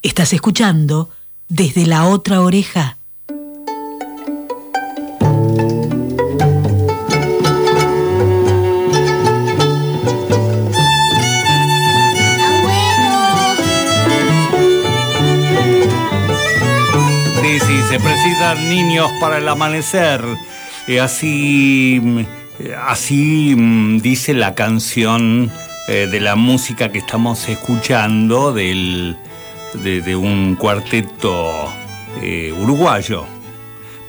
Estás escuchando desde la otra oreja. Sí, sí, se precisan niños para el amanecer. Eh, así, mm, así mm, dice la canción eh, de la música que estamos escuchando del, de, un cuarteto eh, uruguayo.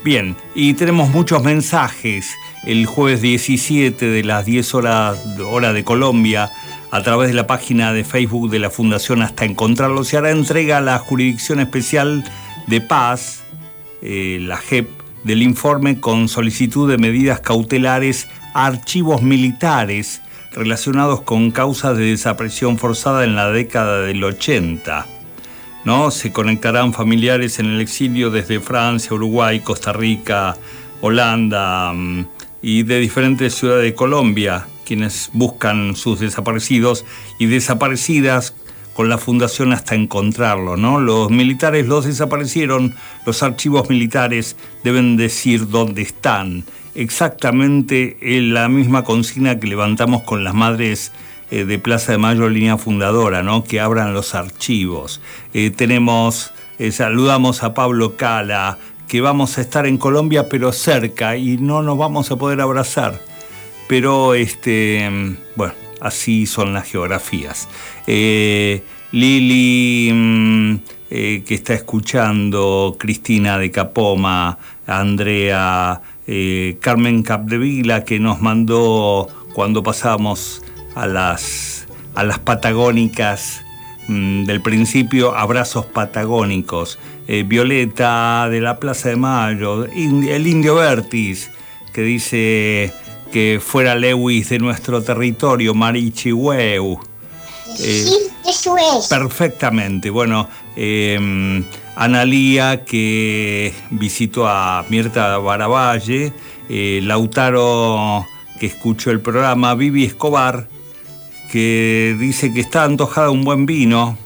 Bien, y tenemos muchos mensajes. El jueves 17 de las 10 horas hora de Colombia, a través de la página de Facebook de la Fundación Hasta Encontrarlo, se hará entrega a la Jurisdicción Especial de Paz, eh, la JEP, del informe con solicitud de medidas cautelares a archivos militares relacionados con causas de desaparición forzada en la década del 80. ¿No? Se conectarán familiares en el exilio desde Francia, Uruguay, Costa Rica, Holanda mm, y de diferentes ciudades de Colombia, quienes buscan sus desaparecidos y desaparecidas con la fundación hasta encontrarlo, ¿no? Los militares los desaparecieron, los archivos militares deben decir dónde están exactamente la misma consigna que levantamos con las madres eh, de Plaza de Mayo, línea fundadora, ¿no? que abran los archivos. Eh, tenemos, eh, saludamos a Pablo Cala, que vamos a estar en Colombia, pero cerca, y no nos vamos a poder abrazar. Pero, este, bueno, así son las geografías. Lili, mm, que está escuchando, Cristina de Capoma, Andrea Carmen Capdevila que nos mandó cuando pasamos a las, a las patagónicas mm, del principio, abrazos patagónicos. Eh, Violeta de la Plaza de Mayo, el Indio Vertis, que dice que fuera Lewis de nuestro territorio, Marichihueu. Eh, sí, eso es. Perfectamente. Bueno, eh, Analía, que visitó a Mirta Baravalle, eh, Lautaro, que escuchó el programa, Vivi Escobar, que dice que está antojada un buen vino,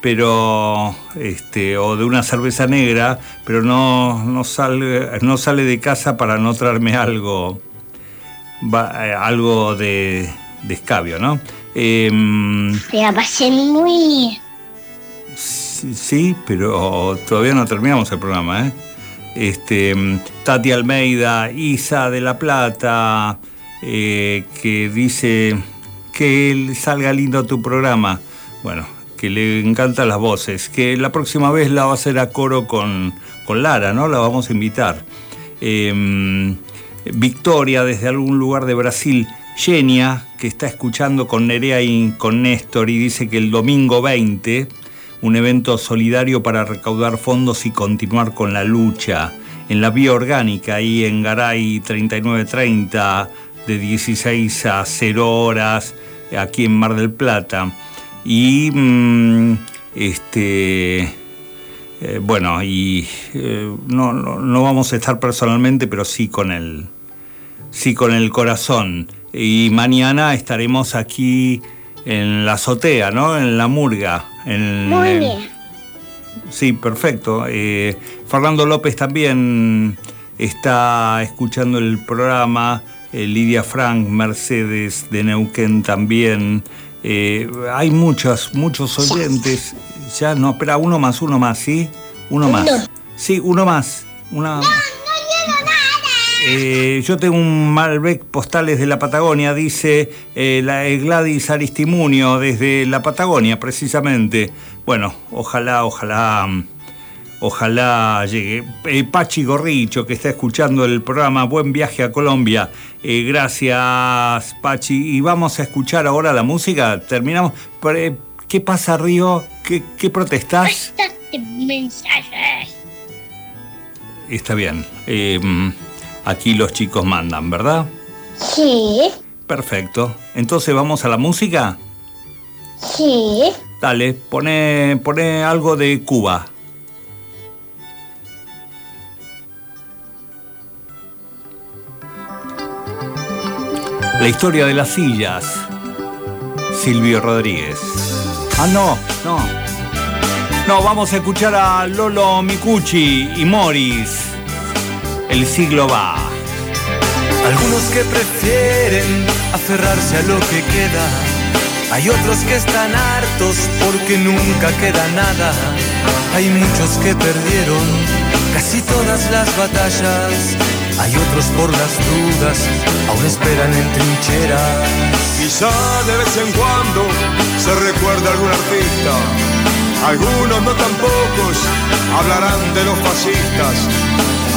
pero este, o de una cerveza negra, pero no, no, sale, no sale de casa para no traerme algo, eh, algo de, de escabio, ¿no? Eh, la pasé muy sí, pero todavía no terminamos el programa, ¿eh? Este, Tati Almeida, Isa de la Plata, eh, que dice que salga lindo tu programa. Bueno, que le encantan las voces, que la próxima vez la va a hacer a coro con, con Lara, ¿no? La vamos a invitar. Em, Victoria, desde algún lugar de Brasil. Genia, que está escuchando con Nerea y con Néstor y dice que el domingo 20 un evento solidario para recaudar fondos y continuar con la lucha. En la vía orgánica, ahí en Garay 3930, de 16 a 0 horas, aquí en Mar del Plata. Y mm, este. Eh, bueno, y eh, no, no, vamos a estar personalmente, pero sí con el, sí con el corazón. Y mañana estaremos aquí en la azotea, ¿no? En la murga. En, Muy bien. Sí, perfecto. Eh, Fernando López también está escuchando el programa. Eh, Lidia Frank, Mercedes de Neuquén también. Eh, hay muchos, muchos oyentes. Ya no, espera, uno más, uno más, ¿sí? Uno más. Sí, uno más. Una... Eh, yo tengo un Malbec postales de la Patagonia, dice eh, la Gladys Aristimunio desde la Patagonia, precisamente. Bueno, ojalá, ojalá, ojalá llegue. Pachi Gorricho, que está escuchando el programa, buen viaje a Colombia. gracias, Pachi. Y vamos a escuchar ahora la música. Terminamos. ¿Qué pasa, Río? ¿Qué, qué protestás? mensajes. Está bien. Mm, Aquí los chicos mandan, ¿verdad? Sí. Perfecto. Entonces vamos a la música. Sí. Dale, pone, pone algo de Cuba. La historia de las sillas. Silvio Rodríguez. Ah, no, no. No, vamos a escuchar a Lolo Mikuchi y Morris. El siglo va. Algunos que prefieren aferrarse a lo que queda. Hay otros que están hartos porque nunca queda nada. Hay muchos que perdieron casi todas las batallas. Hay otros por las dudas, aún esperan en trincheras. Quizá de vez en cuando se recuerda algún artista. Algunos, no tan pocos, hablarán de los fascistas.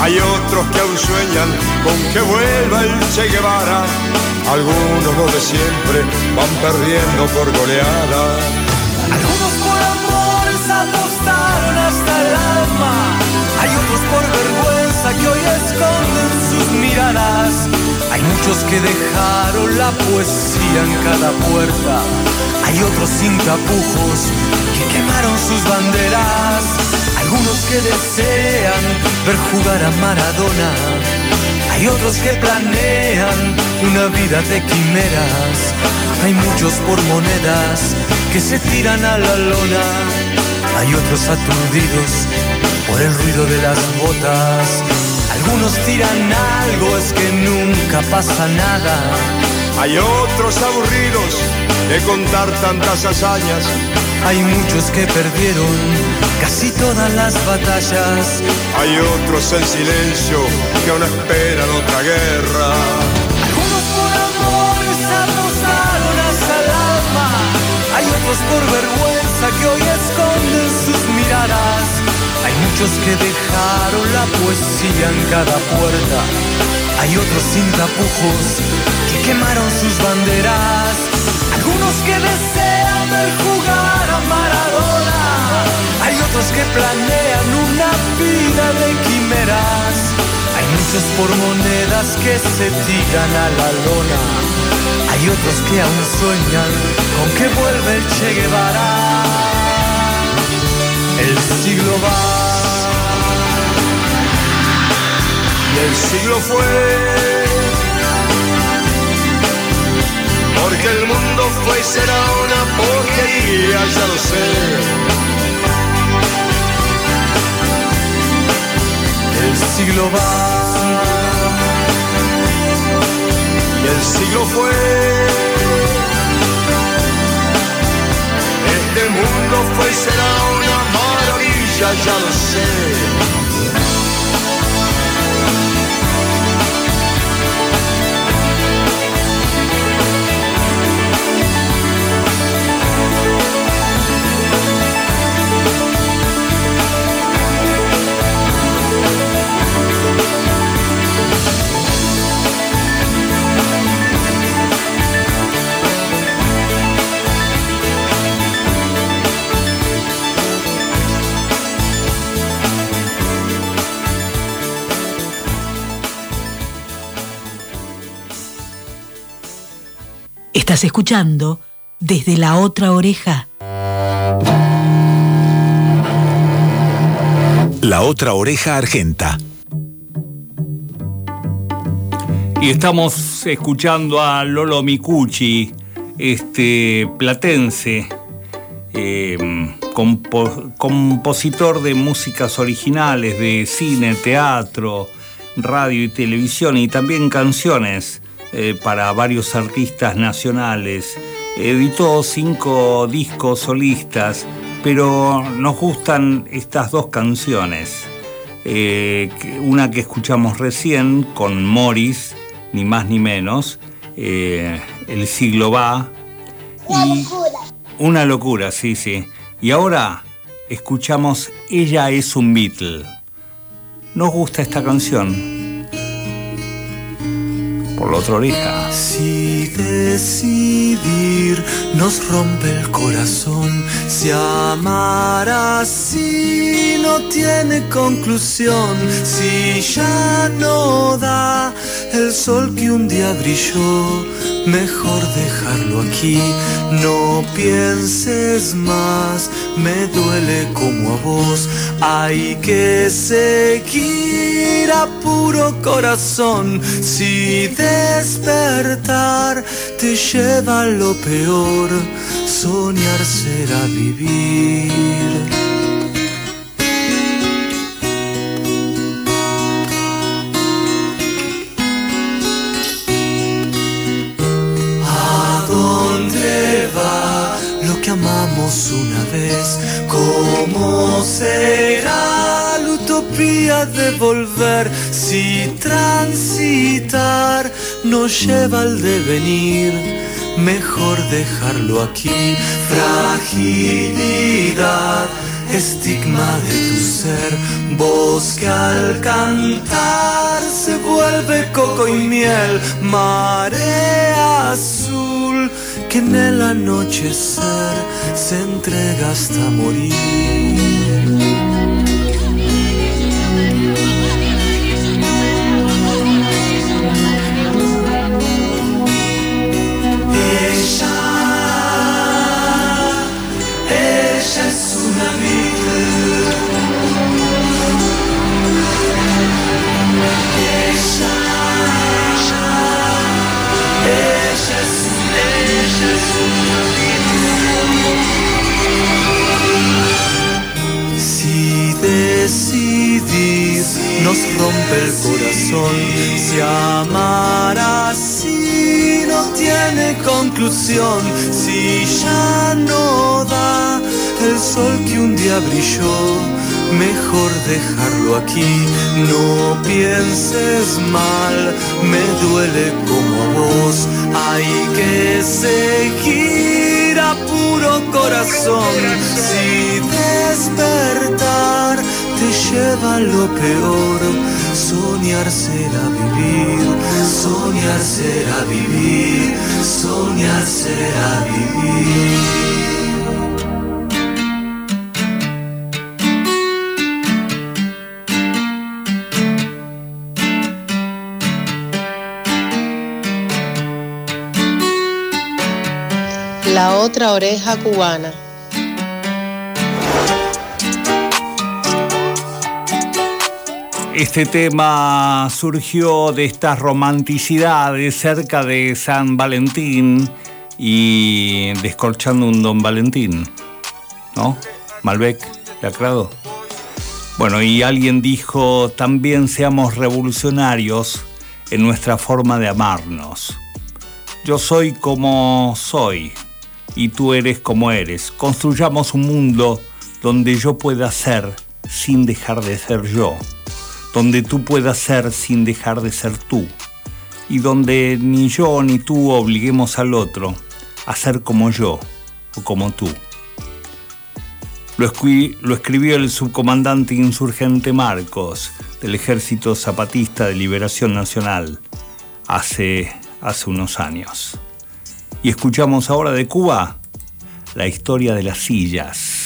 Hay otros que aún sueñan con que vuelva el Che Guevara. Algunos, los de siempre, van perdiendo por goleada. Algunos por amor se apostaron hasta el alma. Hay otros por vergüenza que hoy esconden sus miradas. Hay muchos que dejaron la poesía en cada puerta. Hay otros sin tapujos que quemaron sus banderas. Algunos que desean ver jugar a Maradona. Hay otros que planean una vida de quimeras. Hay muchos por monedas que se tiran a la lona. Hay otros aturdidos por el ruido de las botas. Algunos tiran algo, es que nunca pasa nada. Hay otros aburridos de contar tantas hazañas. Hay muchos que perdieron casi todas las batallas. Hay otros en silencio que aún esperan otra guerra. Algunos por amor se apostaron hasta el alma. Hay otros por vergüenza que hoy esconden sus miradas. Muchos que dejaron la poesía en cada puerta. Hay otros sin tapujos que quemaron sus banderas. Algunos que desean ver jugar a Maradona. Hay otros que planean una vida de quimeras. Hay muchos por monedas que se tiran a la lona. Hay otros que aún sueñan con que vuelve el Che Guevara. El siglo va. Y el siglo fue. Porque el mundo fue y será una porquería, ya lo sé. El siglo va. Y el siglo fue. Este mundo fue y será una maravilla, ya lo sé. Estás escuchando desde la otra oreja. La otra oreja argenta. Y estamos escuchando a Lolo Micucci, este platense, eh, compo- compositor de músicas originales, de cine, teatro, radio y televisión, y también canciones eh, para varios artistas nacionales. Editó cinco discos solistas, pero nos gustan estas dos canciones. Eh, una que escuchamos recién con Morris, ni más ni menos, eh, El siglo va. y una locura, sí, sí. Y ahora escuchamos Ella es un Beatle. Nos gusta esta canción. Por la otra oreja. Si decidir nos rompe el corazón, si amar así no tiene conclusión, si ya no da el sol que un día brilló, mejor dejarlo aquí, no pienses más, me duele como a vos, hay que seguir a puro corazón, si despertar te lleva a lo peor, soñar será vivir. ¿Cómo será la utopía de volver si transitar nos lleva al devenir? Mejor dejarlo aquí, fragilidad estigma de tu ser, voz que al cantar se vuelve coco y miel, marea azul que en el anochecer se entrega hasta morir. Nos rompe el corazón. Si amar así no tiene conclusión, si ya no da el sol que un día brilló, mejor dejarlo aquí. No pienses mal, me duele como a vos. Hay que seguir a puro corazón. Si despertar te lleva lo peor. Soñar será vivir, soñar será vivir, soñar será vivir. La otra oreja cubana. Este tema surgió de estas romanticidades cerca de San Valentín y descorchando un Don Valentín, ¿no? Malbec, aclaro. Bueno, y alguien dijo, también seamos revolucionarios en nuestra forma de amarnos. Yo soy como soy y tú eres como eres. Construyamos un mundo donde yo pueda ser sin dejar de ser yo donde tú puedas ser sin dejar de ser tú, y donde ni yo ni tú obliguemos al otro a ser como yo o como tú. Lo, escribió el subcomandante insurgente Marcos del Ejército Zapatista de Liberación Nacional hace, unos años. Y escuchamos ahora de Cuba la historia de las sillas.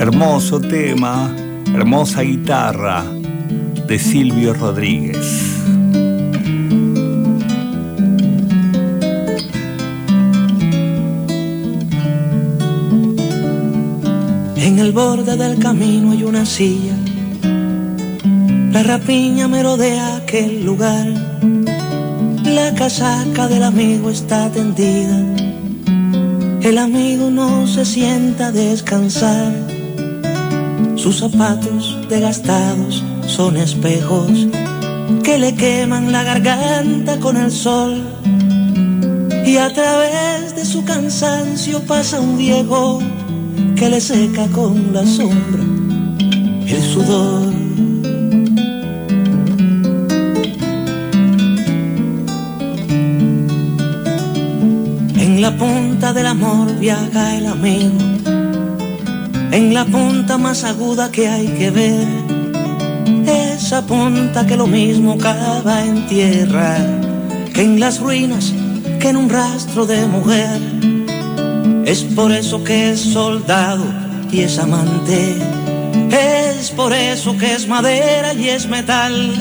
Hermoso tema, hermosa guitarra de Silvio Rodríguez. En el borde del camino hay una silla. La rapiña merodea aquel lugar. La casaca del amigo está tendida. El amigo no se sienta descansar sus zapatos desgastados son espejos que le queman la garganta con el sol. Y a través de su cansancio pasa un viejo que le seca con la sombra el sudor. En la punta del amor viaja el amigo en la punta más aguda que hay que ver, esa punta que lo mismo cava en tierra, que en las ruinas, que en un rastro de mujer. Es por eso que es soldado y es amante, es por eso que es madera y es metal,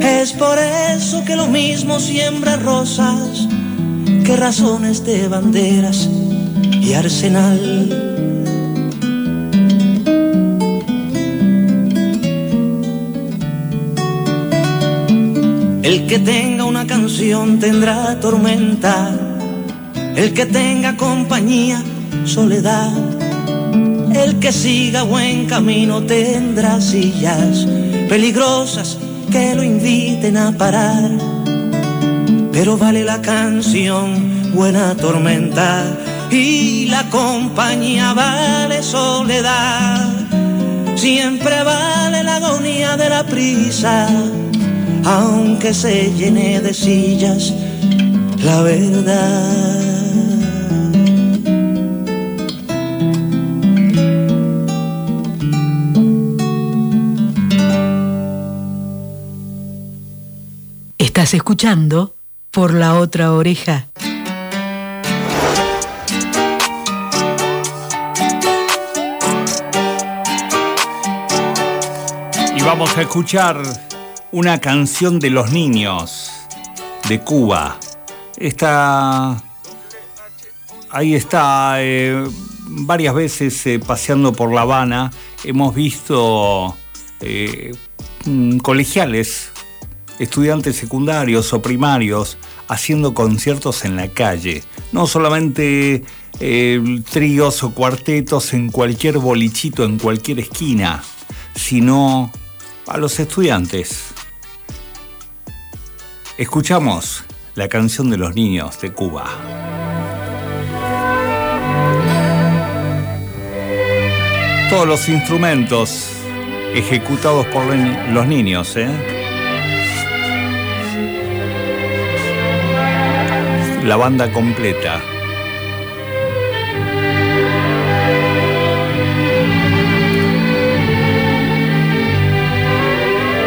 es por eso que lo mismo siembra rosas que razones de banderas y arsenal. El que tenga una canción tendrá tormenta, el que tenga compañía, soledad. El que siga buen camino tendrá sillas peligrosas que lo inviten a parar. Pero vale la canción, buena tormenta, y la compañía vale soledad. Siempre vale la agonía de la prisa, aunque se llene de sillas la verdad. Estás escuchando por la otra oreja. Y vamos a escuchar una canción de los niños de Cuba. Está. Ahí está. eh, varias veces eh, paseando por La Habana. Hemos visto eh, mm, colegiales, estudiantes secundarios o primarios haciendo conciertos en la calle. No solamente tríos o cuartetos en cualquier bolichito, en cualquier esquina, sino a los estudiantes. Escuchamos la canción de los niños de Cuba. Todos los instrumentos ejecutados por los niños, ¿eh? La banda completa.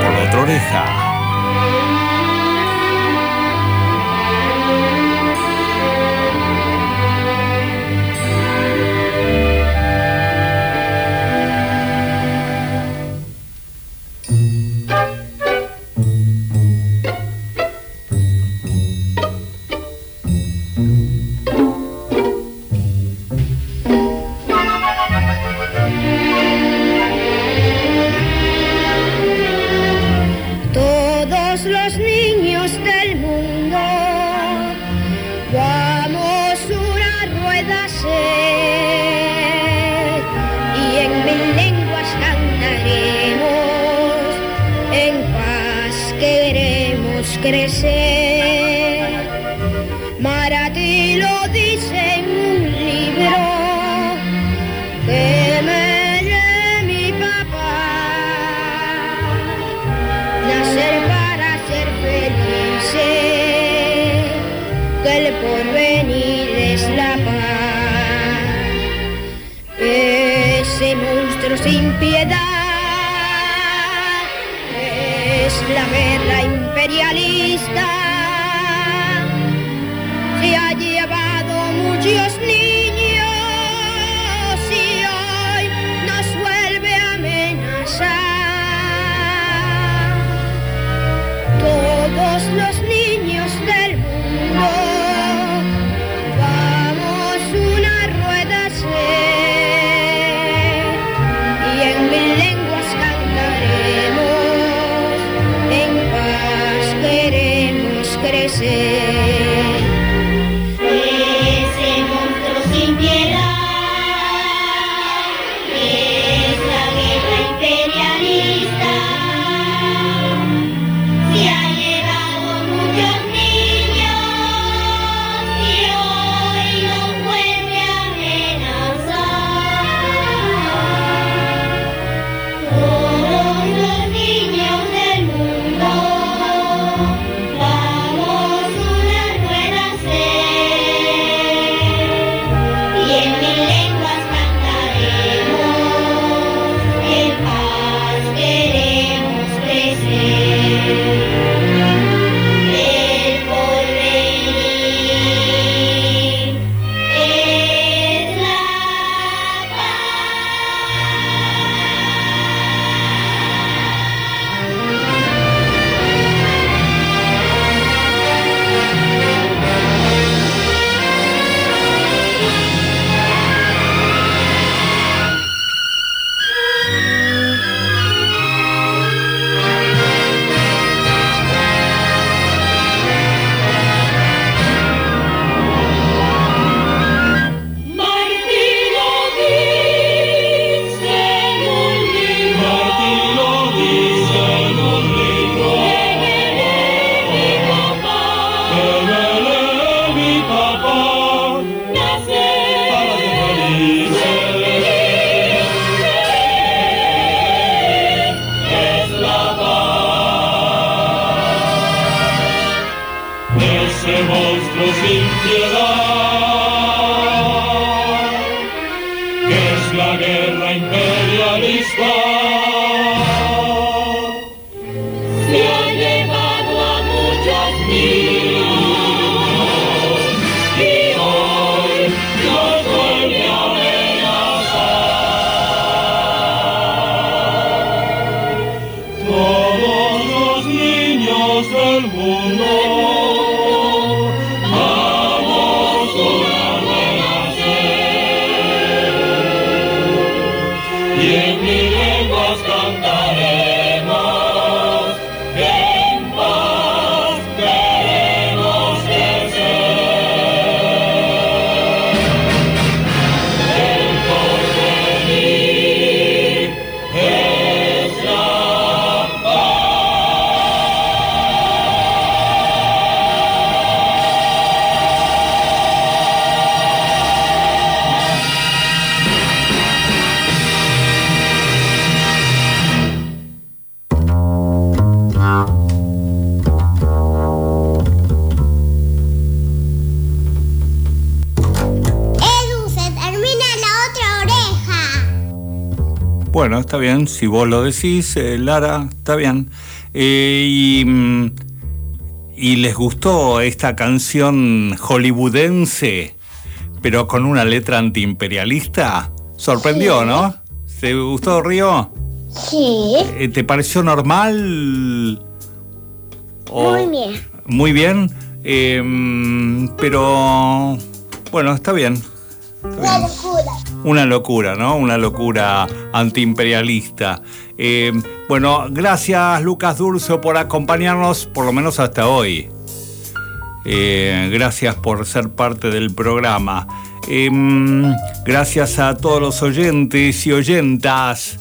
Por la otra oreja. crescer. Todos los Yeah. Está bien, si vos lo decís, eh, Lara, está bien. Eh, y, mm, y les gustó esta canción hollywoodense, pero con una letra antiimperialista. Sorprendió, ¿no? ¿Te gustó, Río? Sí. Eh, ¿Te pareció normal? O- Muy bien. Muy bien, eh, mm, pero bueno, está bien. Está bien. Una locura, ¿no? Una locura antiimperialista. Eh, bueno, gracias Lucas Durso por acompañarnos, por lo menos hasta hoy. Eh, gracias por ser parte del programa. Eh, gracias a todos los oyentes y oyentas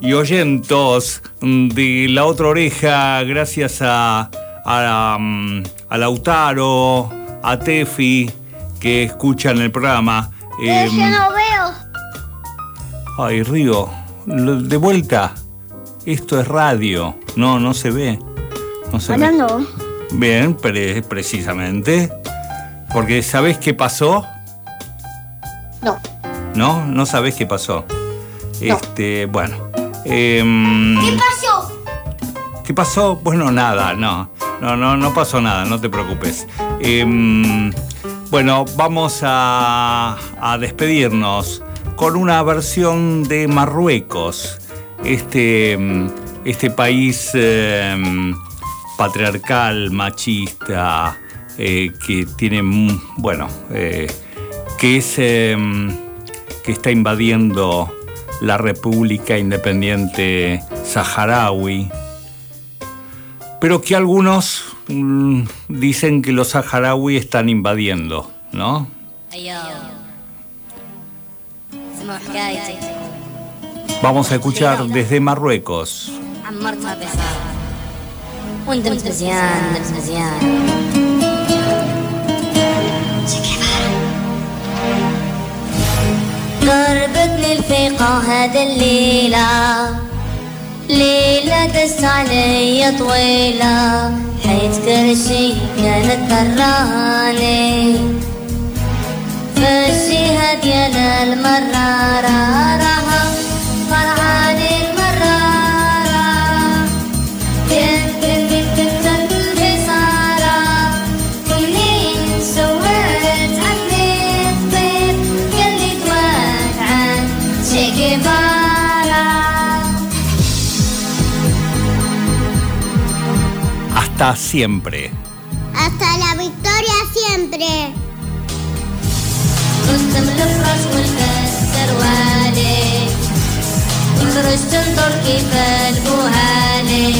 y oyentos de La Otra Oreja. Gracias a, a, um, a Lautaro, a Tefi, que escuchan el programa. Yo Eh, no veo. Ay, Río, de vuelta. Esto es radio. No, no se ve. No se Ahora ve. no. Bien, pre- precisamente. Porque ¿sabés qué pasó? No. ¿No? ¿No sabés qué pasó? Este, bueno. em, ¿Qué pasó? ¿Qué pasó? Bueno, nada, no. No, no, no pasó nada, no te preocupes. Em, bueno, vamos a, despedirnos con una versión de Marruecos. Este, em, este país em, patriarcal, machista, eh, que tiene, mm, bueno, eh, que es, em, que está invadiendo la República Independiente Saharaui, pero que algunos mm, dicen que los saharauis están invadiendo, ¿no? ايوه اسمعوا حكايتي Vamos a escuchar desde Marruecos. عمرتها بصار وندمت مزيان ندمت مزيان قربتني الفيقة هذا الليلة ليلة دس علي طويلة حيث كرشي كانت تراني. فالشهاد يا المرارة راح Hasta siempre. Hasta la victoria siempre. رستم الفرس والكسر والي وخرجت نطر كيف البوهالي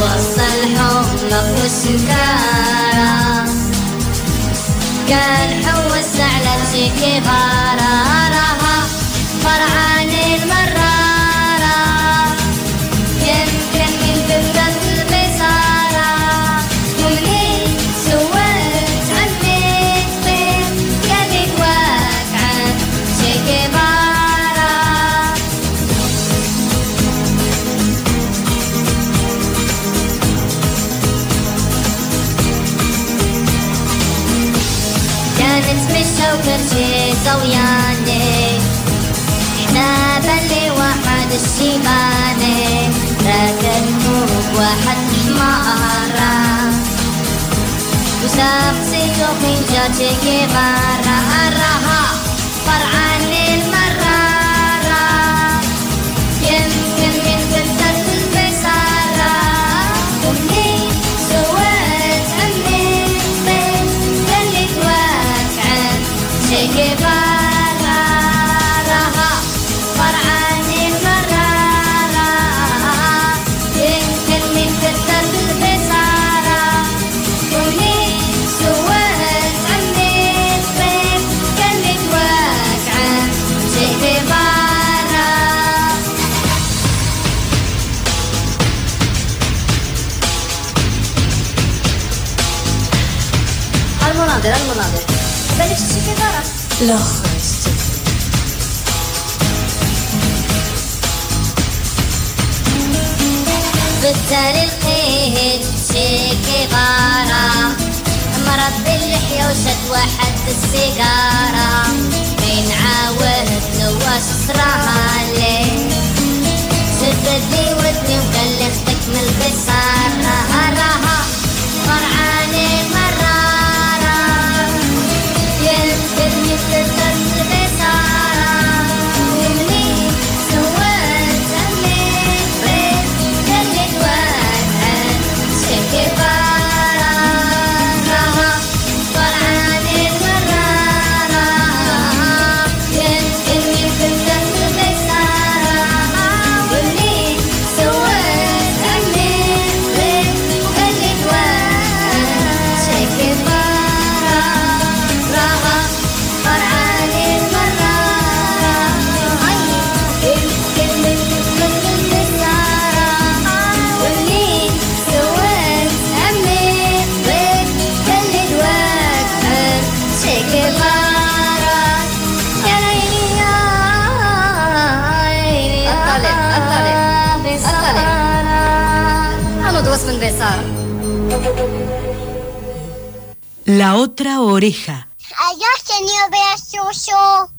وصل حمق والسكارة كان حوس على شي كبارة راها فرعاني لو تمشي صوياني كتابا لواحد الشيباني ركنته بواحد حمارة وسقسيته في جاتي كبارة أراها. Laure. بسر القيد شيكي غارة. مرض باللحية وشد واحد السيجارة. مين عاود نواش صراها ليه لي ودني وقال لي أختك من البصارة هراها فرعاني مرة La otra oreja. Adiós, señor Beasuso.